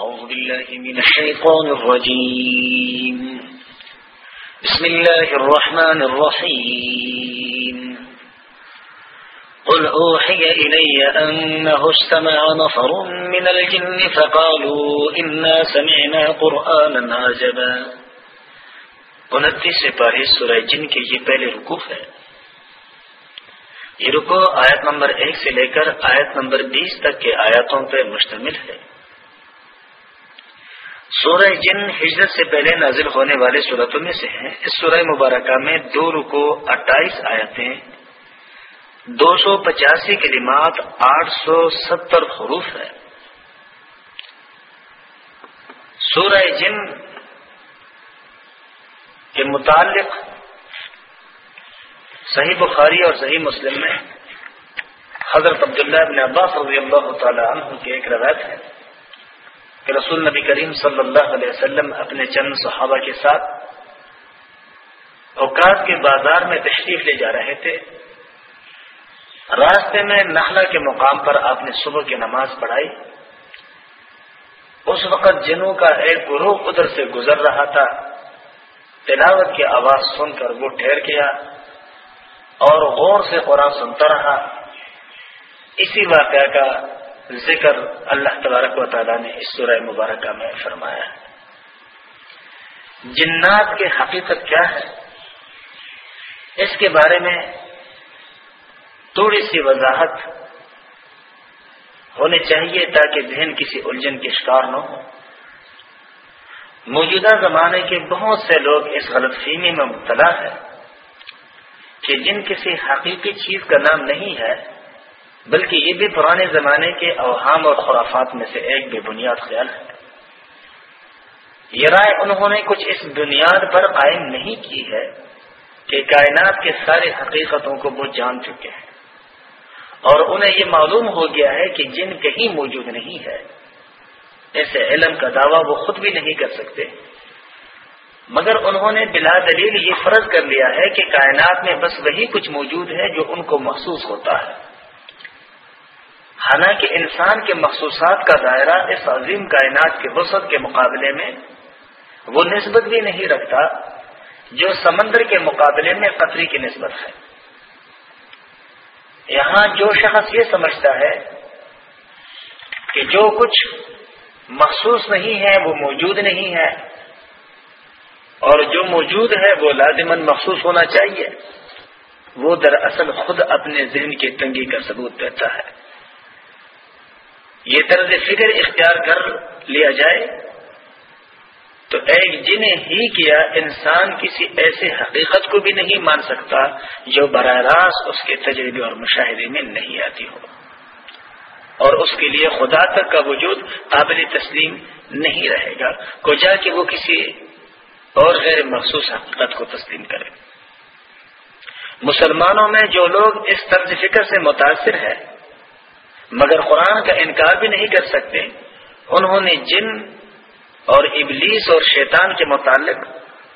أعوذ بالله من الشيطان الرجيم. بسم الله الرحمن الرحيم. قل أوحي إلي أنه استمع نفر من الجن فقالوا إنا سمعنا قرآنا عجبا. انتیس سپاہی سورہ جن کے یہ پہلے رکوف ہے. یہ رکو آیت نمبر ایک سے لے کر آیت نمبر بیس تک کے آیاتوں پر مشتمل ہے. سورہ جن ہجرت سے پہلے نازل ہونے والے صورتوں میں سے ہیں۔ اس سورہ مبارکہ میں دو رکو اٹھائیس آیتیں، دو سو پچاسی کلمات، آٹھ سو ستر حروف ہے سورہ جن کے متعلق صحیح بخاری اور صحیح مسلم میں حضرت عبداللہ ابن عباس رضی اللہ تعالی عنہ کی ایک روایت ہے۔ کہ رسول نبی کریم صلی اللہ علیہ وسلم اپنے چند صحابہ کے ساتھ اوقات کے بازار میں تشریف لے جا رہے تھے۔ راستے میں نخلا کے مقام پر آپ نے صبح کی نماز پڑھائی۔ اس وقت جنوں کا ایک گروہ ادھر سے گزر رہا تھا۔ تلاوت کی آواز سن کر وہ ٹھہر گیا اور غور سے قرآن سنتا رہا۔ اسی واقعہ کا ذکر اللہ تبارک و تعالیٰ نے اس سورہ مبارکہ میں فرمایا ہے۔ جنات کے حقیقت کیا ہے؟ اس کے بارے میں تھوڑی سی وضاحت ہونی چاہیے تاکہ ذہن کسی الجھن کے شکار نہ ہو۔ موجودہ زمانے کے بہت سے لوگ اس غلط فہمی میں مبتلا ہے کہ جن کسی حقیقی چیز کا نام نہیں ہے بلکہ یہ بھی پرانے زمانے کے اوہام اور خرافات میں سے ایک بے بنیاد خیال ہے۔ یہ رائے انہوں نے کچھ اس بنیاد پر قائم نہیں کی ہے کہ کائنات کے سارے حقیقتوں کو وہ جان چکے ہیں۔ اور انہیں یہ معلوم ہو گیا ہے کہ جن کہیں موجود نہیں ہے ایسے علم کا دعویٰ وہ خود بھی نہیں کر سکتے۔ مگر انہوں نے بلا دلیل یہ فرض کر لیا ہے کہ کائنات میں بس وہی کچھ موجود ہے جو ان کو محسوس ہوتا ہے۔ حالانکہ انسان کے مخصوصات کا دائرہ اس عظیم کائنات کے وسط کے مقابلے میں وہ نسبت بھی نہیں رکھتا جو سمندر کے مقابلے میں قطری کی نسبت ہے۔ یہاں جو شخص یہ سمجھتا ہے کہ جو کچھ مخصوص نہیں ہے، وہ موجود نہیں ہے اور جو موجود ہے، وہ لازمن مخصوص ہونا چاہیے۔ وہ دراصل خود اپنے ذہن کی تنگی کا ثبوت دیتا ہے۔ یہ طرز فکر اختیار کر لیا جائے تو ایک جن ہی کیا انسان کسی ایسے حقیقت کو بھی نہیں مان سکتا جو براہ راست اس کے تجربے اور مشاہدے میں نہیں آتی ہو۔ اور اس کے لیے خدا تک کا وجود قابل تسلیم نہیں رہے گا۔ کو جا کہ وہ کسی اور غیر مخصوص حقیقت کو تسلیم کرے۔ مسلمانوں میں جو لوگ اس طرز فکر سے متاثر ہے مگر قرآن کا انکار بھی نہیں کر سکتے۔ انہوں نے جن اور ابلیس اور شیطان کے متعلق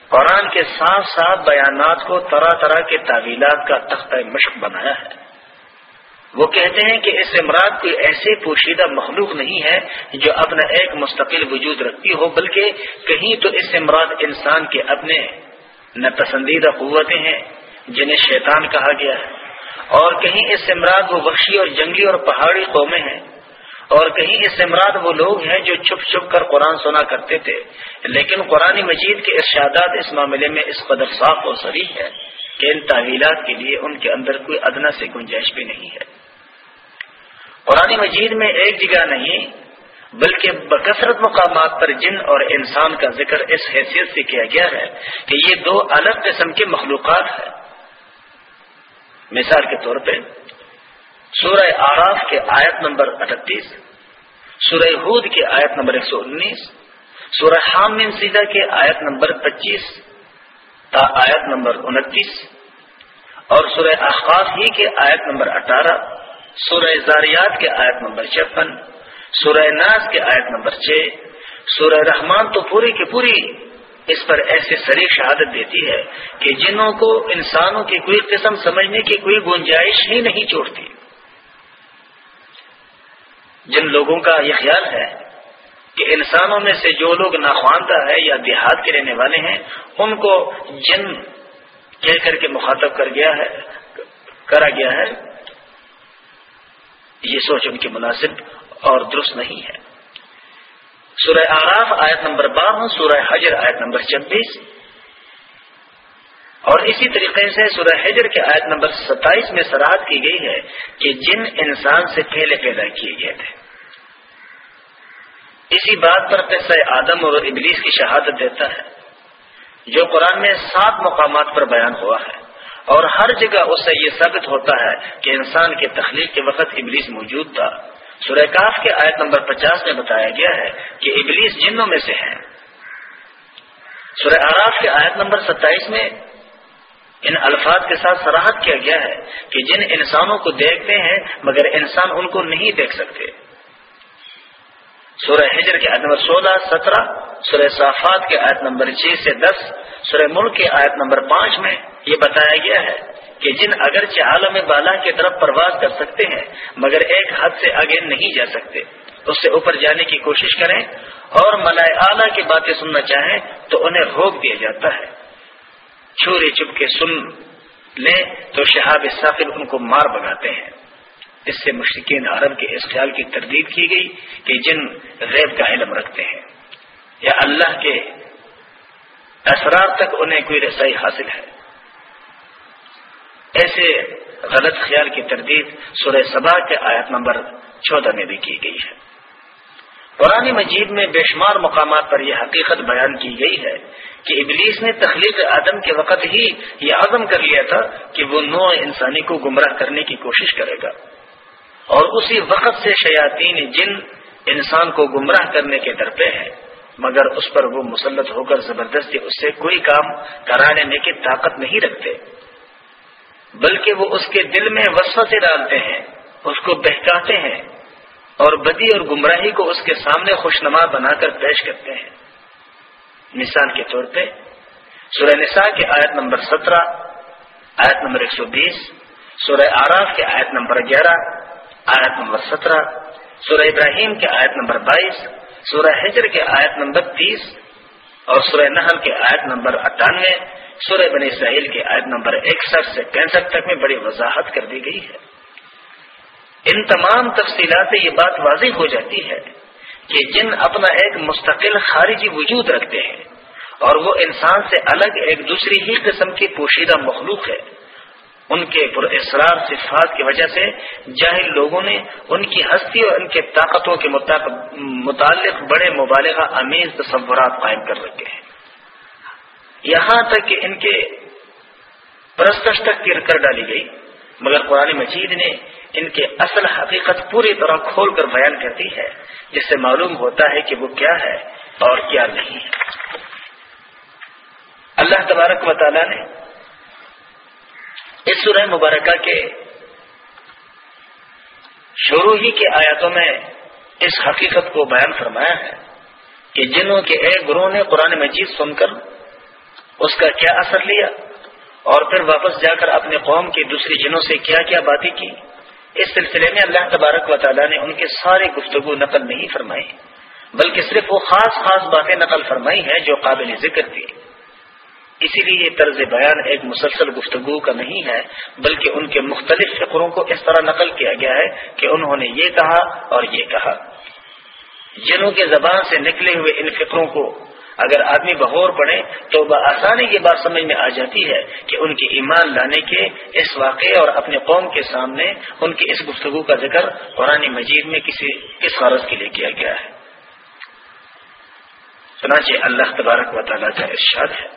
قرآن کے صاف صاف بیانات کو طرح طرح کے تعویلات کا تختہ مشق بنایا ہے۔ وہ کہتے ہیں کہ اس امراض کوئی ایسے پوشیدہ مخلوق نہیں ہے جو اپنا ایک مستقل وجود رکھتی ہو، بلکہ کہیں تو اس امراض انسان کے اپنے ناپسندیدہ قوتیں ہیں جنہیں شیطان کہا گیا ہے۔ اور کہیں اس سے مراد وہ وحشی اور جنگی اور پہاڑی قومیں ہیں، اور کہیں اس سے مراد وہ لوگ ہیں جو چھپ چھپ کر قرآن سنا کرتے تھے۔ لیکن قرآن مجید کے ارشادات اس معاملے میں اس قدر صاف و سری ہے کہ ان تعویلات کے لیے ان کے اندر کوئی ادنا سے گنجائش بھی نہیں ہے۔ قرآن مجید میں ایک جگہ نہیں، بلکہ بکثرت مقامات پر جن اور انسان کا ذکر اس حیثیت سے کیا گیا ہے کہ یہ دو الگ قسم کے مخلوقات ہیں۔ مثال کے طور پہ سورہ آراف کے آیت نمبر اٹھتیس، سورہ ہود کے آیت نمبر ایک سو انیس، سورہ حام سیدہ کے آیت نمبر پچیس تا آیت نمبر انتیس اور سورہ احقاف ہی کے آیت نمبر اٹھارہ، سورہ زاریات کے آیت نمبر چھپن، سورہ ناز کے آیت نمبر چھ، سورہ رحمان تو پوری کی پوری اس پر ایسے سری شہادت دیتی ہے کہ جنوں کو انسانوں کی کوئی قسم سمجھنے کی کوئی گنجائش ہی نہیں چھوڑتی۔ جن لوگوں کا یہ خیال ہے کہ انسانوں میں سے جو لوگ ناخواندہ ہے یا دیہات کے رہنے والے ہیں، ان کو جن کہہ کر کے مخاطب کر گیا ہے، کرا گیا ہے، یہ سوچ ان کی مناسب اور درست نہیں ہے۔ سورہ آراف آیت نمبر بارہ، سورہ حجر آیت نمبر چھبیس۔ اور اسی طریقے سے سورہ حجر کے آیت نمبر ستائیس میں سراہد کی گئی ہے کہ جن انسان سے پہلے پیدا کیے گئے تھے۔ اسی بات پر قصہ آدم اور ابلیس کی شہادت دیتا ہے، جو قرآن میں سات مقامات پر بیان ہوا ہے۔ اور ہر جگہ اس سے یہ ثابت ہوتا ہے کہ انسان کے تخلیق کے وقت ابلیس موجود تھا۔ سورہ کاف کے آیت نمبر پچاس میں بتایا گیا ہے کہ ابلیس جنوں میں سے ہے سورہ آراف کے آیت نمبر ستائیس میں ان الفاظ کے ساتھ سراہد کیا گیا ہے کہ جن انسانوں کو دیکھتے ہیں مگر انسان ان کو نہیں دیکھ سکتے۔ سورہ ہجر کے آیت نمبر سولہ، سترہ، سورہ صافات کے آیت نمبر چھ سے دس، سورہ ملک کے آیت نمبر پانچ میں یہ بتایا گیا ہے کہ جن اگرچہ عالم بالا کی طرف پرواز کر سکتے ہیں، مگر ایک حد سے آگے نہیں جا سکتے۔ اس سے اوپر جانے کی کوشش کریں اور ملائے اعلیٰ کی باتیں سننا چاہیں تو انہیں روک دیا جاتا ہے۔ چوری چپ کے سن لیں تو شہاب ثاقب ان کو مار بناتے ہیں۔ اس سے مشرقین عرب کے اس خیال کی تردید کی گئی کہ جن غیب کا علم رکھتے ہیں۔ یا اللہ کے اسرار تک انہیں کوئی رسائی حاصل ہے۔ ایسے غلط خیال کی تردید سورہ سبا کے آیت نمبر چودہ میں بھی کی گئی ہے۔ قرآن مجید میں بے شمار مقامات پر یہ حقیقت بیان کی گئی ہے کہ ابلیس نے تخلیق آدم کے وقت ہی یہ عزم کر لیا تھا کہ وہ نو انسانی کو گمراہ کرنے کی کوشش کرے گا۔ اور اسی وقت سے شیاطین جن انسان کو گمراہ کرنے کے درپے ہیں، مگر اس پر وہ مسلط ہو کر زبردستی اس سے کوئی کام کرا لینے کی طاقت نہیں رکھتے۔ بلکہ وہ اس کے دل میں وسوسے ڈالتے ہیں، اس کو بہکاتے ہیں اور بدی اور گمراہی کو اس کے سامنے خوشنما بنا کر پیش کرتے ہیں۔ مثال کے طور پہ، سورہ نساء کے آیت نمبر سترہ، آیت نمبر ایک سو بیس، سورہ آراف کے آیت نمبر گیارہ، آیت نمبر سترہ، سورہ ابراہیم کے آیت نمبر بائیس، سورہ حجر کے آیت نمبر تیس اور سورہ نحل کے آیت نمبر اٹھانوے سورہ بنی اسرائیل کے آیت نمبر اکسٹھ سے پینسٹھ تک میں بڑی وضاحت کر دی گئی ہے۔ ان تمام تفصیلات سے یہ بات واضح ہو جاتی ہے کہ جن اپنا ایک مستقل خارجی وجود رکھتے ہیں اور وہ انسان سے الگ ایک دوسری ہی قسم کی پوشیدہ مخلوق ہے۔ ان کے پر اسرار صفات کی وجہ سے جاہل لوگوں نے ان کی ہستی اور ان کے طاقتوں کے متعلق بڑے مبالغہ امیز تصورات قائم کر رکھے ہیں۔ یہاں تک کہ ان کے پرستش تک کر ڈالی گئی، مگر قرآن مجید نے ان کے اصل حقیقت پوری طرح کھول کر بیان کرتی ہے، جس سے معلوم ہوتا ہے کہ وہ کیا ہے اور کیا نہیں۔ ہے اللہ تبارک و تعالی نے اس سورہ مبارکہ کے شروع ہی کے آیاتوں میں اس حقیقت کو بیان فرمایا ہے کہ جنہوں کے ایک گروہ نے قرآن مجید سن کر اس کا کیا اثر لیا اور پھر واپس جا کر اپنے قوم کی دوسری جنوں سے کیا کیا باتیں کی؟ اس سلسلے میں اللہ تبارک و تعالیٰ نے ان کے سارے گفتگو نقل نہیں فرمائی بلکہ صرف وہ خاص خاص باتیں نقل فرمائی ہیں جو قابل ذکر تھی اسی لیے یہ طرز بیان ایک مسلسل گفتگو کا نہیں ہے، بلکہ ان کے مختلف فکروں کو اس طرح نقل کیا گیا ہے کہ انہوں نے یہ کہا اور یہ کہا۔ جنوں کے زبان سے نکلے ہوئے ان فکروں کو اگر آدمی بہور پڑے تو بآسانی یہ بات سمجھ میں آ جاتی ہے کہ ان کے ایمان لانے کے اس واقعے اور اپنے قوم کے سامنے ان کی اس گفتگو کا ذکر قرآن مجید میں کسی کس غرض کے لیے کیا گیا ہے۔ سنانچہ اللہ تبارک و تعالیٰ کا ارشاد ہے۔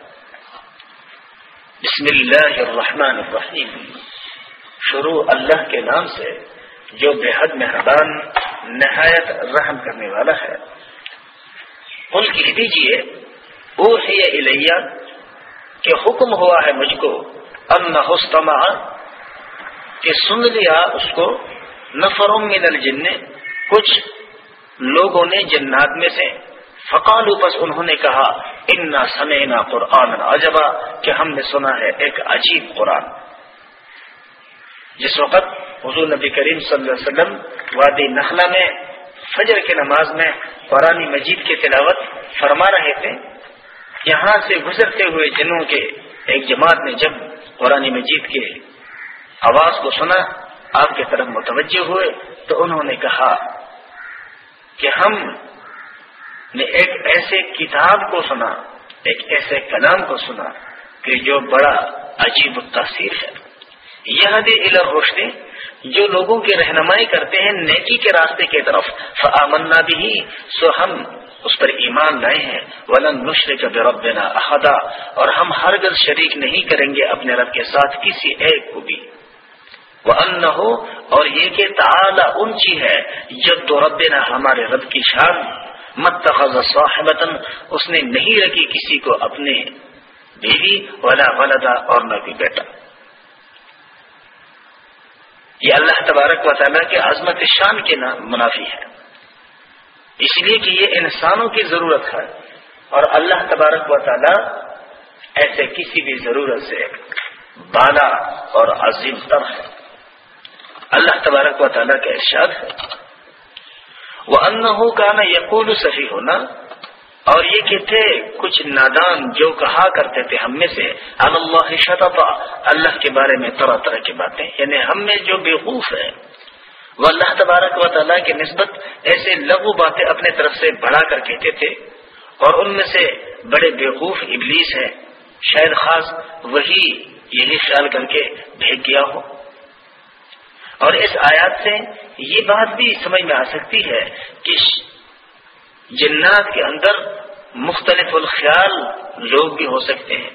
بسم اللہ الرحمن الرحیم۔ شروع اللہ کے نام سے جو بے حد مہربان، نہایت رحم کرنے والا ہے۔ ان کہہ دیجیے وہ ہے کہ حکم ہوا ہے مجھ کو ان حسما کہ سن لیا اس کو نفر من الجن، کچھ لوگوں نے جنات میں سے۔ فقال پس انہوں نے کہا، انا سمینا قرآن عجبا، کہ ہم نے سنا ہے ایک عجیب قرآن۔ جس وقت حضور نبی کریم صلی اللہ علیہ وسلم وادی نخلا میں فجر کی نماز میں قرآن مجید کی تلاوت فرما رہے تھے، یہاں سے گزرتے ہوئے جنوں کے ایک جماعت نے جب قرآن مجید کے آواز کو سنا، آپ کی طرف متوجہ ہوئے تو انہوں نے کہا کہ ہم نے ایک ایسے کتاب کو سنا، ایک ایسے کلام کو سنا کہ جو بڑا عجیب التاثیر ہے۔ یہ دے روشنی جو لوگوں کی رہنمائی کرتے ہیں نیکی کے راستے کی طرف فمنا بھی سو ہم اس پر ایمان لائے ہیں، ولن نشر کا رب احدا، اور ہم ہر گز شریک نہیں کریں گے اپنے رب کے ساتھ کسی ایک کو بھی۔ وہ ان ہو اور یہ کہ تعالی اونچی ہے جب تو رب دینا ہمارے رب کی شان۔ مت صاحبتن اس نے نہیں رکھی کسی کو اپنے بیوی، ولا ولدا اور نہ بھی بیٹا۔ یہ اللہ تبارک و تعالیٰ کے عظمت شان کے منافی ہے۔ اس لیے کہ یہ انسانوں کی ضرورت ہے اور اللہ تبارک و تعالیٰ ایسے کسی بھی ضرورت سے بالا اور عظیم تر ہے۔ اللہ تبارک و تعالیٰ کا ارشاد ہے۔ وہ ان کا نا یقول صحیح ہونا اور یہ کہ تھے کچھ نادان جو کہا کرتے تھے ہم میں سے، اللہ شطفا اللہ کے بارے میں طرح طرح کی باتیں. یعنی ہم میں جو بیوقوف ہے وہ اللہ تبارک و تعالیٰ کی نسبت ایسے لغو باتیں اپنے طرف سے بڑھا کر کہتے تھے، اور ان میں سے بڑے بیوقوف ابلیس ہے شاید خاص وہی یہی خیال کر کے بھیج گیا ہو۔ اور اس آیات سے یہ بات بھی سمجھ میں آ سکتی ہے کہ جنات کے اندر مختلف الخیال لوگ بھی ہو سکتے ہیں۔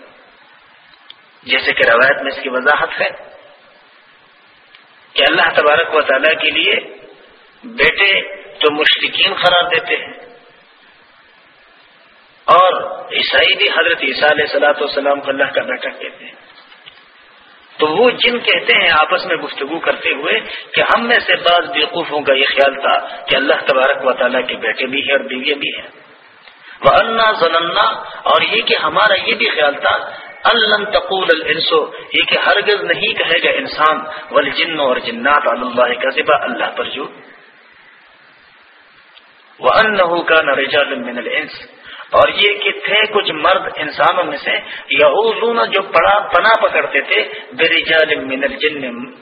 جیسے کہ روایت میں اس کی وضاحت ہے کہ اللہ تبارک و تعالیٰ کے لیے بیٹے تو مشرقین قرار دیتے ہیں۔ اور عیسائی بھی حضرت عیسیٰ علیہ سلاۃ والسلام کو اللہ کا بیٹا کہتے ہیں۔ تو وہ جن کہتے ہیں آپس میں گفتگو کرتے ہوئے کہ ہم میں سے بعض بیوقوفوں کا یہ خیال تھا کہ اللہ تبارک و تعالیٰ کے بیٹے بھی ہیں اور بیویاں بھی ہیں۔ وہ انا ضلع اور یہ کہ ہمارا یہ بھی خیال تھا اللہ تقول الانسو یہ کہ ہرگز نہیں کہے گا انسان ول جن اور جنات اللہ کا ذبح اللہ پر جو۔ وہ ان کا نرجا من الانس اور یہ کہ تھے کچھ مرد انسانوں میں سے یا جو پڑا پنا پکڑتے تھے من الجن۔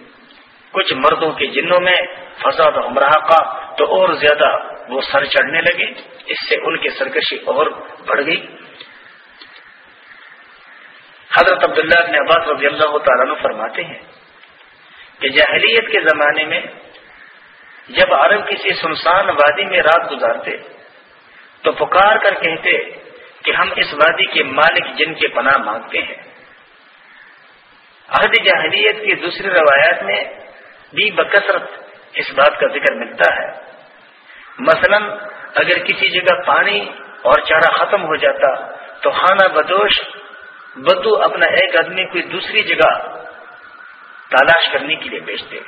کچھ مردوں کے جنوں میں فساد عمرہ کا تو اور زیادہ وہ سر چڑھنے لگے۔ اس سے ان کی سرکشی اور بڑھ گئی۔ حضرت عبداللہ ابن عباس رضی اللہ تعالیٰ فرماتے ہیں کہ جاہلیت کے زمانے میں جب عرب کسی سنسان وادی میں رات گزارتے تو پکار کر کہتے کہ ہم اس وادی کے مالک جن کے پناہ مانگتے ہیں۔ عہد جاہلیت کی دوسری روایات میں بھی بکثرت اس بات کا ذکر ملتا ہے۔ مثلا اگر کسی جگہ پانی اور چارہ ختم ہو جاتا تو خانہ بدوش بدو اپنا ایک آدمی کوئی دوسری جگہ تلاش کرنے کے لیے بیچتے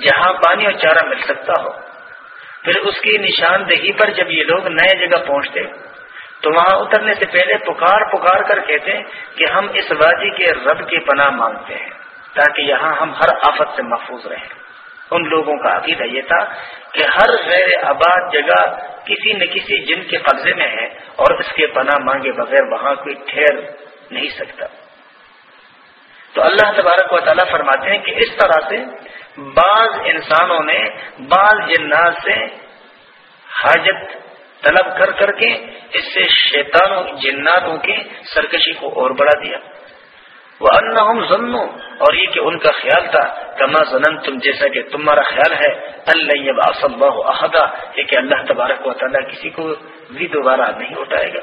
جہاں پانی اور چارہ مل سکتا ہو۔ پھر اس کی نشاندہی پر جب یہ لوگ نئے جگہ پہنچتے، تو وہاں اترنے سے پہلے پکار پکار کر کہتے کہ ہم اس وادی کے رب کی پناہ مانگتے ہیں، تاکہ یہاں ہم ہر آفت سے محفوظ رہیں۔ ان لوگوں کا عقیدہ یہ تھا کہ ہر غیر آباد جگہ کسی نہ کسی جن کے قبضے میں ہے اور اس کے پناہ مانگے بغیر وہاں کوئی ٹھہر نہیں سکتا۔ تو اللہ تبارک و تعالیٰ فرماتے ہیں کہ اس طرح سے بعض انسانوں نے بعض جنات سے حاجت طلب کر کر کے اس سے شیطانوں، جناتوں کی سرکشی کو اور بڑھا دیا۔ وہ ان ضنو اور یہ کہ ان کا خیال تھا کما زنن تم جیسا کہ تمہارا خیال ہے اللہ اللہ احدا یہ کہ اللہ تبارک و تعالیٰ کسی کو بھی دوبارہ نہیں اٹھائے گا۔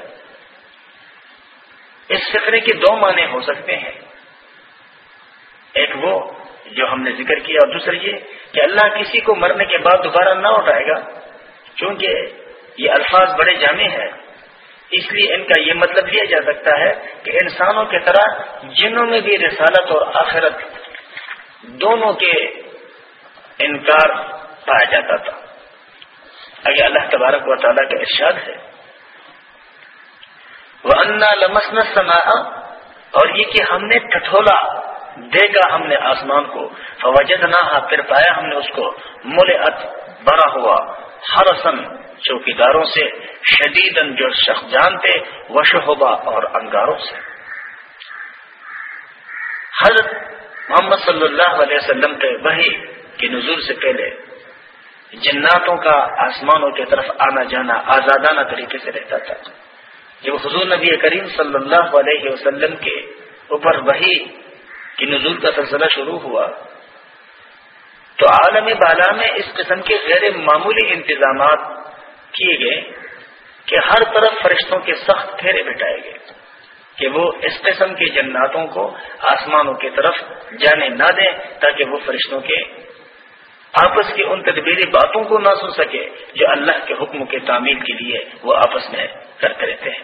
اس فکرے کے دو معنی ہو سکتے ہیں۔ ایک وہ جو ہم نے ذکر کیا، اور دوسرا یہ کہ اللہ کسی کو مرنے کے بعد دوبارہ نہ اٹھائے گا کیونکہ یہ الفاظ بڑے جامع ہیں۔ اس لیے ان کا یہ مطلب لیا جا سکتا ہے کہ انسانوں کی طرح جنوں میں بھی رسالت اور آخرت دونوں کے انکار پایا جاتا تھا۔ اگر اللہ تبارک و تعالیٰ کا ارشاد ہے۔ وہ انا لمسن سما اور یہ کہ ہم نے ٹھٹولا دیکھا ہم نے آسمان کو فوجد نہ پھر پایا ہم نے اس کو۔ مل بڑا ہوا۔ ہرسن چوکیداروں سے شدید جو شخص جانتے وشہبا اور انگاروں سے۔ حضرت محمد صلی اللہ علیہ وسلم کے وہی کی نزول سے پہلے جناتوں کا آسمانوں کی طرف آنا جانا آزادانہ طریقے سے رہتا تھا۔ جب حضور نبی کریم صلی اللہ علیہ وسلم کے اوپر وہی کی نزول کا سلسلہ شروع ہوا، تو عالم بالا میں اس قسم کے غیر معمولی انتظامات کیے گئے کہ ہر طرف فرشتوں کے سخت پھیرے بٹھائے گئے کہ وہ اس قسم کے جناتوں کو آسمانوں کی طرف جانے نہ دیں تاکہ وہ فرشتوں کے آپس کی ان تدبیری باتوں کو نہ سن سکے جو اللہ کے حکم کے تعمیل کے لیے وہ آپس میں کرتے رہتے ہیں۔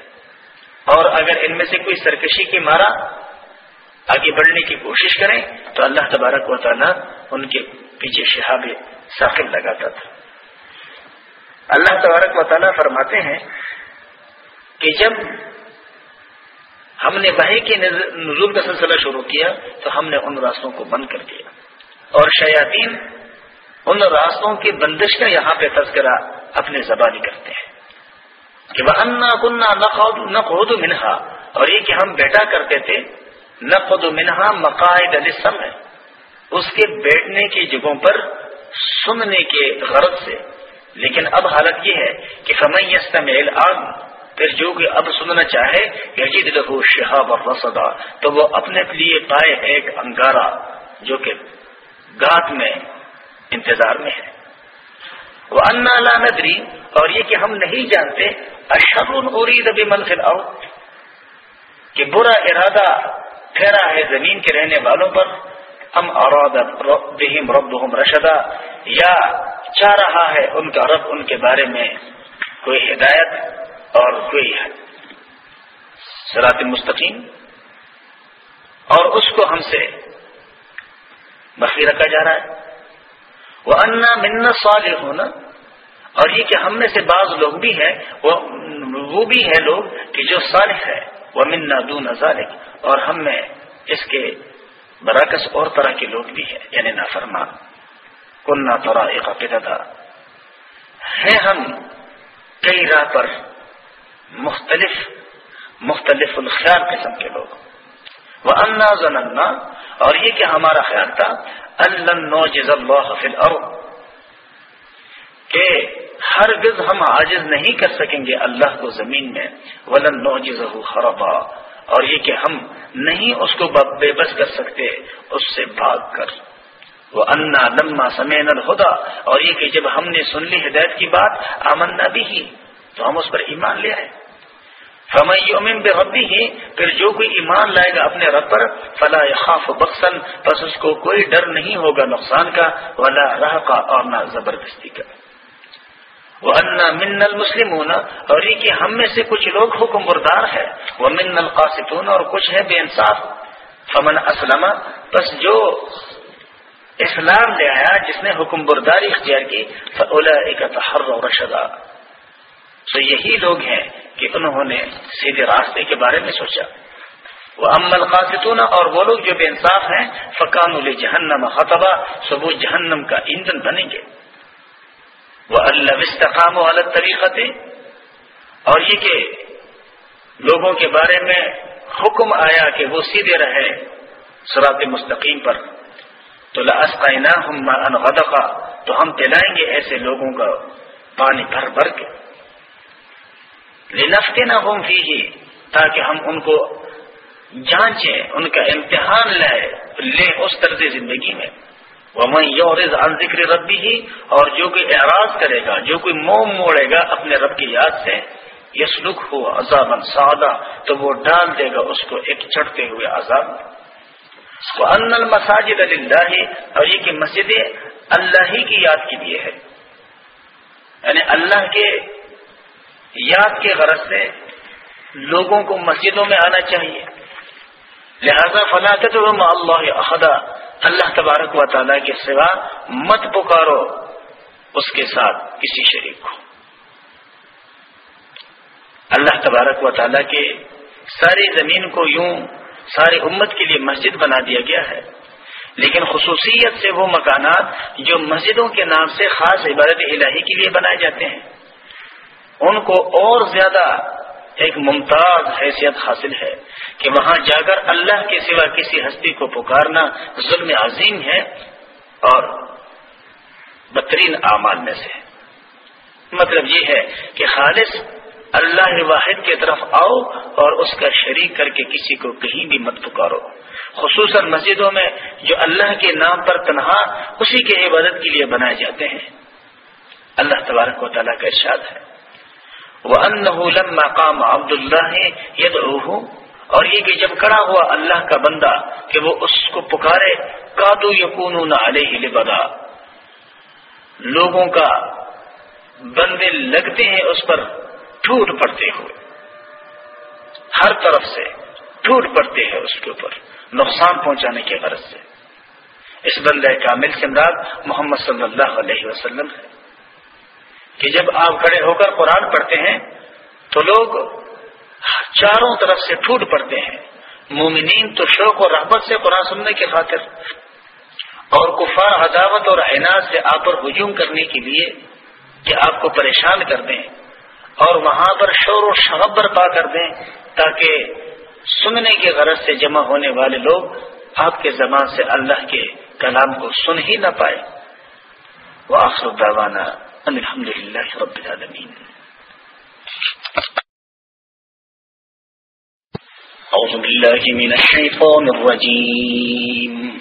اور اگر ان میں سے کوئی سرکشی کی مارا آگے بڑھنے کی کوشش کریں تو اللہ تبارک و تعالیٰ ان کے پیچھے شہاب ساخل لگاتا تھا۔ اللہ تبارک و تعالیٰ فرماتے ہیں کہ جب ہم نے وحی کے نزول کا سلسلہ شروع کیا تو ہم نے ان راستوں کو بند کر دیا۔ اور شیاطین ان راستوں کی بندش کا یہاں پہ تذکرہ اپنے زبانی کرتے ہیں کہ وہ انا کنہ نہ خود منہا اور یہ کہ ہم بیٹا کرتے تھے نہ خود منہا مقاعد السم ہے اس کے بیٹھنے کی جگہوں پر سننے کے غرض سے۔ لیکن اب حالت یہ ہے کہ فمیستمیل آگ پھر جو کہ اب سننا چاہے یجید لہو شہاب رسدا تو وہ اپنے لیے پائے ایک انگارا جو کہ گات میں انتظار میں ہے۔ وہ انا لا ندری اور یہ کہ ہم نہیں جانتے اشر ارید منفل او کہ برا ارادہ ٹھہرا ہے زمین کے رہنے والوں پر۔ ام اراد بہم ربہم رشدا۔ یا چاہ رہا ہے ان کا رب ان کے بارے میں کوئی ہدایت اور کوئی سرات مستقیم۔ اور اس کو ہم سے بخی رکھا جا رہا ہے۔ وہ انا منا سوال ہونا اور یہ کہ ہم میں سے بعض لوگ بھی ہیں، وہ بھی ہے لوگ کہ جو صالح ہے وہ منا دون ذالک اور ہم میں اس کے برعکس اور طرح کے لوگ بھی ہیں یعنی نافرمان۔ کنہ تورا ایک عقیدہ ہے ہم کئی راہ پر مختلف مختلف الخیال قسم کے لوگ۔ وہ انا زننا اور یہ کہ ہمارا خیال تھا اللہ کہ ہرگز ہم عاجز نہیں کر سکیں گے اللہ کو زمین میں، ولن نوجز خربا۔ اور یہ کہ ہم نہیں اس کو بے بس کر سکتے، اس سے بھاگ کر۔ وہ انا لما سمین الہدا اور یہ کہ جب ہم نے سن لی ہدایت کی بات، آمنا بھی ہی تو ہم اس پر ایمان لے آئے۔ فمن بے ربی ہی پھر جو کوئی ایمان لائے گا اپنے رب پر، فلا خاف بخسن بس اس کو کوئی ڈر نہیں ہوگا نقصان کا، ولا راہ کا اور نہ زبردستی کا۔ وہ انا من المسلم اور یہ کہ ہم میں سے کچھ لوگ حکم بردار ہے وہ من القاصتون اور کچھ ہے بے انصاف۔ فمن اسلم بس جو اسلام لے آیا، جس نے حکم برداری اختیار کی فلا تحر و رشدہ تو یہی لوگ ہیں کہ انہوں نے سیدھے راستے کے بارے میں سوچا۔ وہ امل خاصتون اور وہ لوگ جو بے انصاف ہیں فقان جہنم خطبہ سب جہنم کا ایندھن بنیں گے۔ وہ اللہ استقام و الگ طریقے اور یہ کہ لوگوں کے بارے میں حکم آیا کہ وہ سیدھے رہے سرات مستقیم پر۔ تو لاسقینا ہم غدقہ تو ہم پلائیں گے ایسے لوگوں کا پانی بھر بھر کے۔ لنفتے نہ ہوں فی تاکہ ہم ان کو جانچیں، ان کا امتحان لائے لیں اس طرز زندگی میں۔ وہ یورز ان ذکر ربی ہی اور جو کوئی اعراض کرے گا، جو کوئی موم موڑے گا اپنے رب کی یاد سے یس لک ہو عذاب سادہ تو وہ ڈال دے گا اس کو ایک چڑھتے ہوئے عذاب۔ وہ ان المساجد اللہ اور یہ کہ مسجدیں اللہ ہی کی یاد کے لیے ہے یعنی اللہ کے یاد کے غرض سے لوگوں کو مسجدوں میں آنا چاہیے۔ لہذا فلاقت اللہ احدا اللہ تبارک و تعالیٰ کے سوا مت پکارو اس کے ساتھ کسی شریک کو۔ اللہ تبارک و تعالیٰ کے ساری زمین کو یوں ساری امت کے لیے مسجد بنا دیا گیا ہے۔ لیکن خصوصیت سے وہ مکانات جو مسجدوں کے نام سے خاص عبادت الہی کے لیے بنائے جاتے ہیں، ان کو اور زیادہ ایک ممتاز حیثیت حاصل ہے کہ وہاں جا کر اللہ کے سوا کسی ہستی کو پکارنا ظلم عظیم ہے اور بہترین اعمال میں سے مطلب یہ ہے کہ خالص اللہ واحد کی طرف آؤ اور اس کا شریک کر کے کسی کو کہیں بھی مت پکارو۔ خصوصاً مسجدوں میں جو اللہ کے نام پر تنہا اسی کے عبادت کے لیے بنائے جاتے ہیں۔ اللہ تبارک و تعالیٰ کا ارشاد ہے۔ وہ ان قام عبد اللہ ید اور یہ کہ جب کڑا ہوا اللہ کا بندہ کہ وہ اس کو پکارے کادو یقون علیہ لبدا۔ لوگوں کا بندے لگتے ہیں اس پر ٹوٹ پڑتے ہوئے۔ ہر طرف سے ٹوٹ پڑتے ہیں اس کے اوپر، نقصان پہنچانے کے غرض سے۔ اس بندہ کامل سے مراد محمد صلی اللہ علیہ وسلم ہے۔ کہ جب آپ کھڑے ہو کر قرآن پڑھتے ہیں تو لوگ چاروں طرف سے ٹوٹ پڑتے ہیں۔ مومنین تو شوق اور رحبت سے قرآن سننے کی خاطر۔ اور کفار عداوت اور اعناج سے آپ پر ہجوم کرنے کے لیے کہ آپ کو پریشان کر دیں اور وہاں پر شور و شغب برپا کر دیں تاکہ سننے کے غرض سے جمع ہونے والے لوگ آپ کے زبان سے اللہ کے کلام کو سن ہی نہ پائے۔ وہ آخر داوانا الحمد للہ رب العالمین أعوذ بالله من الشيطان الرجيم.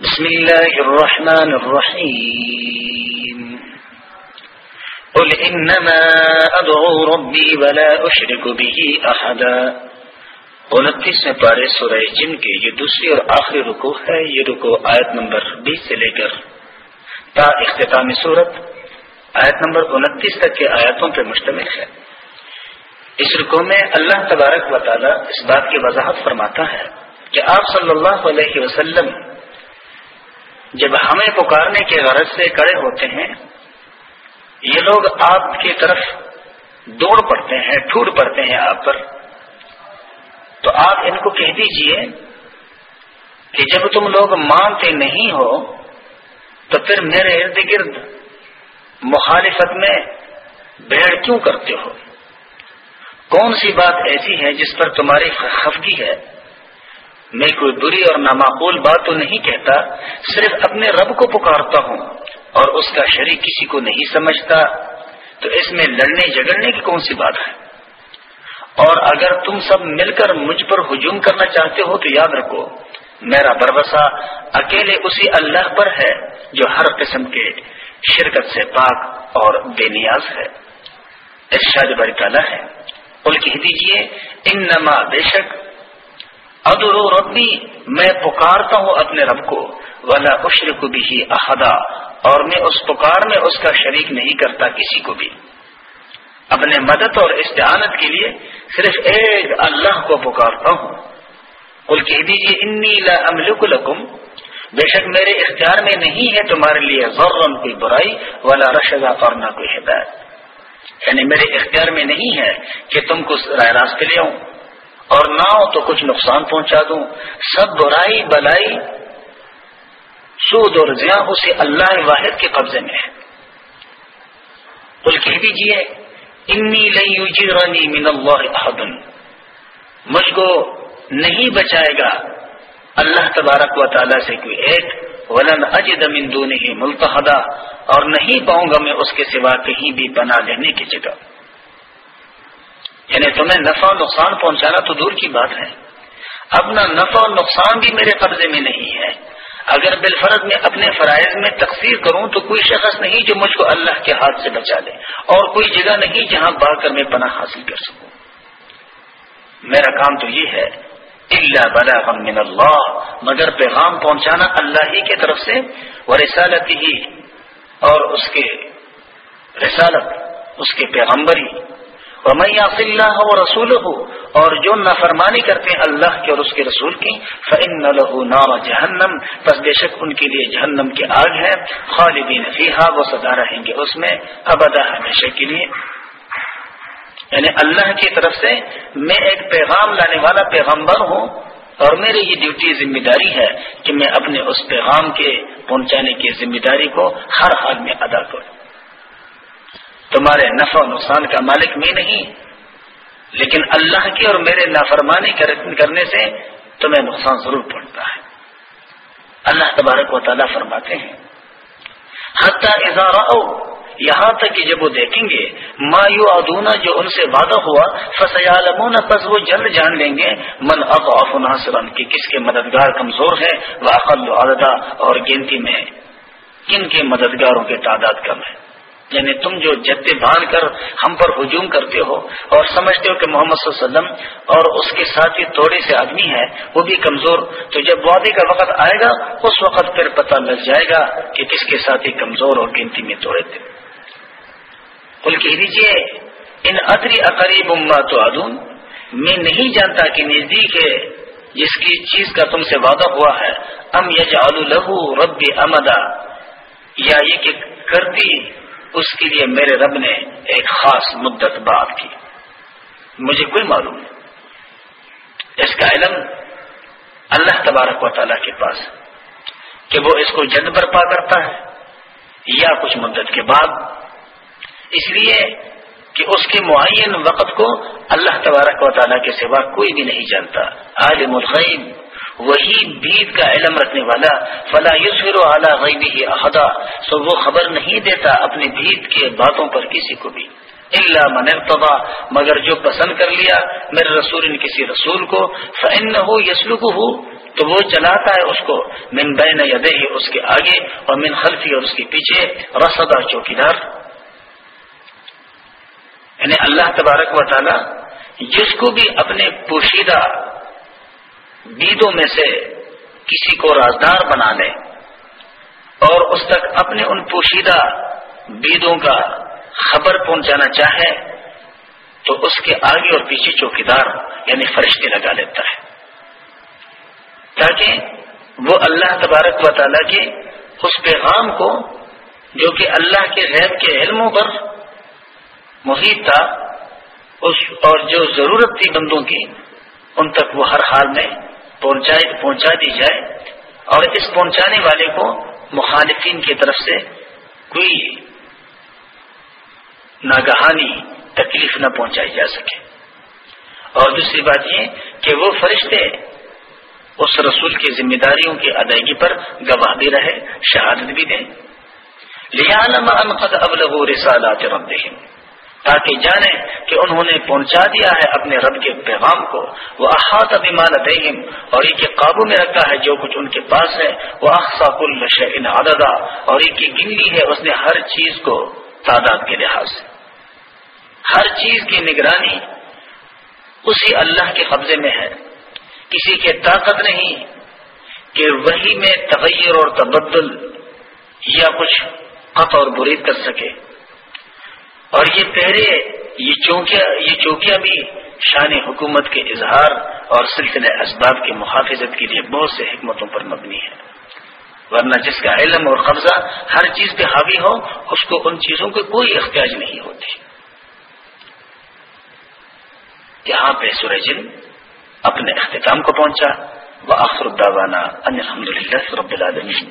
بسم الله الرحمن الرحيم. قل انما ادعو ربي ولا اشرك به احدا انتیس میں پارے سورہ جن کے یہ دوسری اور آخری رکو ہے، یہ رکو آیت نمبر بیس سے لے کر تا اختتامی صورت آیت نمبر انتیس تک کے آیاتوں پر مشتمل ہے۔ اس رکو میں اللہ تبارک و تعالی اس بات کی وضاحت فرماتا ہے کہ آپ صلی اللہ علیہ وسلم جب ہمیں پکارنے کے غرض سے کڑے ہوتے ہیں، یہ لوگ آپ کی طرف دوڑ پڑتے ہیں ٹوٹ پڑتے ہیں آپ پر۔ تو آپ ان کو کہہ دیجیے کہ جب تم لوگ مانتے نہیں ہو تو پھر میرے ارد گرد مخالفت میں بیڑ کیوں کرتے ہو؟ کون سی بات ایسی ہے جس پر تمہاری خفگی ہے؟ میں کوئی بری اور نامعقول بات تو نہیں کہتا، صرف اپنے رب کو پکارتا ہوں اور اس کا شریک کسی کو نہیں سمجھتا۔ تو اس میں لڑنے جگڑنے کی کون سی بات ہے؟ اور اگر تم سب مل کر مجھ پر ہجوم کرنا چاہتے ہو تو یاد رکھو میرا بروسا اکیلے اسی اللہ پر ہے جو ہر قسم کے شرکت سے پاک اور بے نیاز ہے۔ ارشاد برکالہ ہے۔ بول کہہ دیجیے ان نما بے شک ادرو ربی، میں پکارتا ہوں اپنے رب کو، ولا اشر کو بھی احدا، اور میں اس پکار میں اس کا شریک نہیں کرتا کسی کو بھی۔ اپنے مدد اور استعانت کے لیے صرف ایک اللہ کو پکارتا ہوں۔ کل کہہ دیجیے انی لملک لکم. بے شک میرے اختیار میں نہیں ہے تمہارے لیے غور کوئی برائی والا رشدہ اور نہ کوئی ہدایت یعنی میرے اختیار میں نہیں ہے کہ تم کو رائے راستے لے آؤں اور نہ ہو تو کچھ نقصان پہنچا دوں۔ سب برائی، بلائی، سود اور زیاں اسے اللہ واحد کے قبضے میں ہے۔ کل کہہ دیجیے انی لئی من اللہ احدن مجھ کو نہیں بچائے گا۔ اللہ تبارک و تعالیٰ سے کوئی ایک ولن اجد من دونه ملتحدہ اور نہیں پاؤں گا میں اس کے سوا کہیں بھی بنا لینے کی جگہ۔ یعنی تمہیں نفع و نقصان پہنچانا تو دور کی بات ہے۔ اپنا نفع و نقصان بھی میرے قبضے میں نہیں ہے۔ اگر بالفرض میں اپنے فرائض میں تقسیر کروں تو کوئی شخص نہیں جو مجھ کو اللہ کے ہاتھ سے بچا لے اور کوئی جگہ نہیں جہاں با کر میں پناہ حاصل کر سکوں۔ میرا کام تو یہ ہے اللہ بلا من اللہ مگر پیغام پہنچانا اللہ ہی کی طرف سے وہ رسالت ہی اور اس کے رسالت، اس کے پیغمبری. اور میں ومن اللہ و رسول ہو اور جو نافرمانی کرتے ہیں اللہ کے اور اس کے رسول کی فن له نار جہنم پس بے شک ان کے لیے جہنم کی آگ ہے، خالدین فیحا وہ سدا رہیں گے اس میں، ابدا ہمیشہ کے لیے. یعنی اللہ کی طرف سے میں ایک پیغام لانے والا پیغمبر ہوں اور میری یہ ڈیوٹی ذمہ داری ہے کہ میں اپنے اس پیغام کے پہنچانے کی ذمہ داری کو ہر حال میں ادا کروں۔ تمہارے نفع و نقصان کا مالک میں نہیں، لیکن اللہ کی اور میرے نافرمانی کرنے سے تمہیں نقصان ضرور پڑتا ہے۔ اللہ تبارک و تعالیٰ فرماتے ہیں، حتیٰ اظہار یہاں تک کہ جب وہ دیکھیں گے مایو ادونا جو ان سے وعدہ ہوا فسیالمون پس وہ جلد جان لیں گے، من اضعف ناصرن کی کس کے مددگار کمزور ہے وہ عددہ اور گنتی میں کن کے مددگاروں کے تعداد کم ہے یعنی تم جو جدے باندھ کر ہم پر ہجوم کرتے ہو اور سمجھتے ہو کہ محمد صلی اللہ علیہ وسلم اور اس کے ساتھ ہی تھوڑے سے آدمی ہے، وہ بھی کمزور، تو جب وعدے کا وقت آئے گا، اس وقت پھر پتہ لگ جائے گا کہ کس کے ساتھ ہی کمزور اور گنتی میں توڑے تھے۔ کل کہہ دیجیے ان ادری اقریب اما تو ادون میں نہیں جانتا کہ نزدیک ہے جس کی چیز کا تم سے وعدہ ہوا ہے۔ ام یج لہو رب امدا۔ یا یہ کہ کرتی اس کے لیے میرے رب نے ایک خاص مدت بات کی۔ مجھے کوئی معلوم نہیں۔ اس کا علم اللہ تبارک و تعالیٰ کے پاس کہ وہ اس کو جد برپا کرتا ہے یا کچھ مدت کے بعد اس لیے کہ اس کے معین وقت کو اللہ تبارک و تعالیٰ کے سوا کوئی بھی نہیں جانتا۔ عالم الخیم وہی بید کا علم رکھنے والا، فلا یسر اعلیٰ غیبی ہی احدا، سو وہ خبر نہیں دیتا اپنے بھید کے باتوں پر کسی کو بھی۔ اللہ من ارتبا مگر جو پسند کر لیا میرے رسول نے کسی رسول کو فن ہو یسلک ہو تو وہ چلاتا ہے اس کو۔ من بین یدے ہی اس کے آگے اور من خلفی، اور اس کے پیچھے رسدا چوکیدار۔ یعنی اللہ تبارک و تعالی جس کو بھی اپنے پوشیدہ بیدوں میں سے کسی کو رازدار بنا لے اور اس تک اپنے ان پوشیدہ بیدوں کا خبر پہنچانا چاہے تو اس کے آگے اور پیچھے چوکیدار یعنی فرشتے لگا لیتا ہے۔ تاکہ وہ اللہ تبارک و تعالیٰ کے اس پیغام کو جو کہ اللہ کے غیب کے علموں پر محیط تھا، اس اور جو ضرورت تھی بندوں کی، ان تک وہ ہر حال میں پہنچا دی جائے۔ اور اس پہنچانے والے کو مخالفین کی طرف سے کوئی ناگہانی، تکلیف نہ پہنچائی جا سکے۔ اور دوسری بات یہ کہ وہ فرشتے اس رسول کی ذمہ داریوں کی ادائیگی پر گواہ بھی رہے، شہادت بھی دیں۔ لیا اب لگو رسالات ربهم۔ تاکہ جانے کہ انہوں نے پہنچا دیا ہے اپنے رب کے پیغام کو۔ وہ احاط ابیمان دہم اور یہ قابو میں رکھا ہے جو کچھ ان کے پاس ہے۔ وہ اقسا کل عددا۔ اور یہ گنلی ہے اس نے ہر چیز کو تعداد کے لحاظ سے۔ ہر چیز کی نگرانی اسی اللہ کے قبضے میں ہے۔ کسی کے طاقت نہیں کہ وہی میں تغیر اور تبدل یا کچھ قط اور برید کر سکے۔ اور یہ پہرے یہ چونکیاں یہ چوکیاں بھی شان حکومت کے اظہار اور سلسلہ اسباب کی محافظت کے لیے بہت سے حکمتوں پر مبنی ہے۔ ورنہ جس کا علم اور قبضہ ہر چیز پہ حاوی ہو، اس کو ان چیزوں کی کوئی احتیاج نہیں ہوتی۔ یہاں پہ سورجن اپنے اختتام کو پہنچا۔ وہ الداوانہ الحمد للہ رب العالمین۔